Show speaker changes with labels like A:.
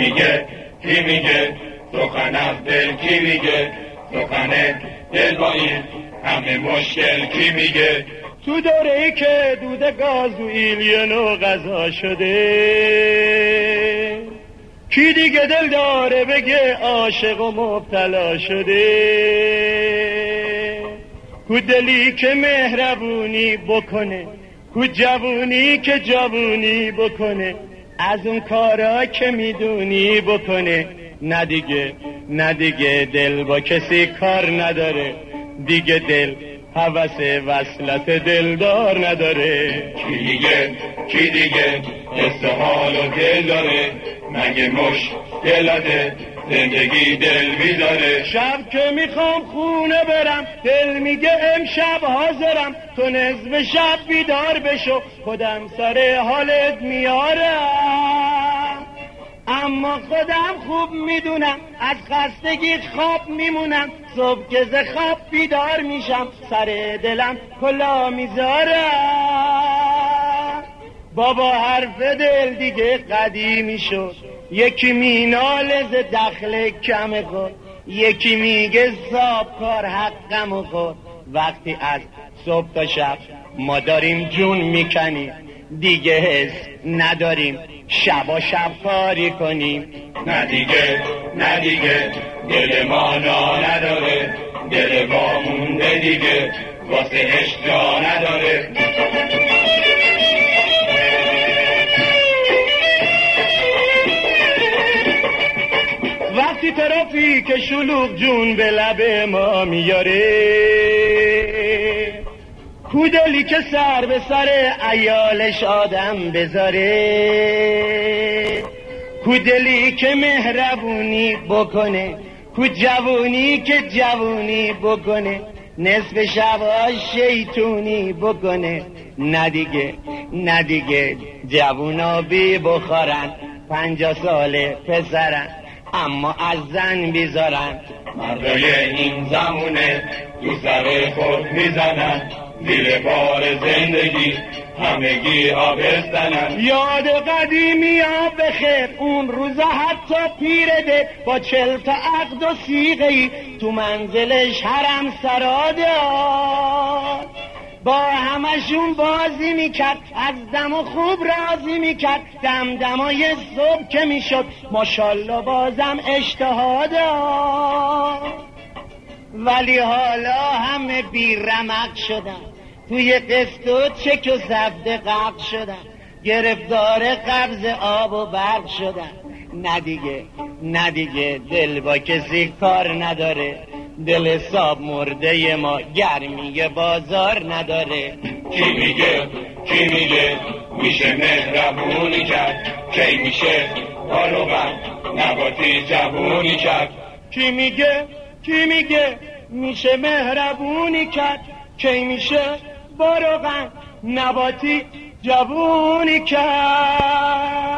A: میگه کی میگه؟ سخن از دل کی میگه؟ سخن دل با این همه مشکل کی میگه؟
B: تو دوره ای که دود گاز و ایلیونو غذا شده کی دیگه دل داره بگه عاشق و مبتلا شده؟ کو دلی که مهربونی بکنه کو جوونی که جوونی بکنه از اون کارا که می‌دونی بکنه. نه دیگه نه دیگه دل با کسی کار نداره. دیگه دل حوث وصلت دلدار نداره.
A: کی دیگه؟ کی دیگه؟ حس حال و دل داره. مگه مش دلته؟ زندگی دل بیداره
B: شب که می‌خوام خونه برم دل میگه امشب حاضرم. تو نصف شب بیدار بشو خودم سر حالت میارم. اما خودم خوب می‌دونم از خستگی خواب میمونم. صبح که ز خواب بیدار میشم سر دلم کلا می‌ذارم بابا حرف دل دیگه قدیمی شد. یکی مینال ز دخل کم خود یکی میگه صاحب کار حقم خود. وقتی از صبح تا شب ما داریم جون می‌کنیم دیگه حس نداریم. شبا شب کاری کنیم.
A: نه دیگه نه دیگه دل ما نا نداره. دل ما مونده دیگه واسه عشق جا نداره.
B: وقتی ترافیک شلوغ جون به لب ما میاره. کودلی که سر به سر ایالش آدم بذاره. کودلی که مهربونی بکنه کو جوونی که جوونی بکنه نصف شبا شیطونی بکنه. ندیگه ندیگه جوونا بی بخورن پنجا ساله پسرن. اما از زن بیزارن
A: مردای این زمونه تو سر خود می‌زنن. زیر بار زندگی همگی آبستنن.
B: یاد قدیمی ها بخیر. اون روزا حتی پیرده با چل تا عقد و سیغه ای تو منزلش حرم سراده با همشون بازی می‌کرد. از دم و خوب راضی می‌کرد. دم دمای صبح که می‌شد. ماشالله بازم اشتهاده ولی حالا همه بیرمق شدن. توی قسط و چک و زبد غرق شدن. گرفتار قبض آب و برق شدن. نه دیگه نه دیگه. دل با کسی کار نداره. دل ساب مرده ما گرمی بازار نداره.
A: کی میگه؟ کی میگه؟ میشه مهربونی کرد. کی میشه؟ بارو نباتی جوونی کرد.
B: کی میگه؟ کی میگه؟ میشه مهربونی کرد. کی میشه؟ با روغن نباتی جوونی کرد.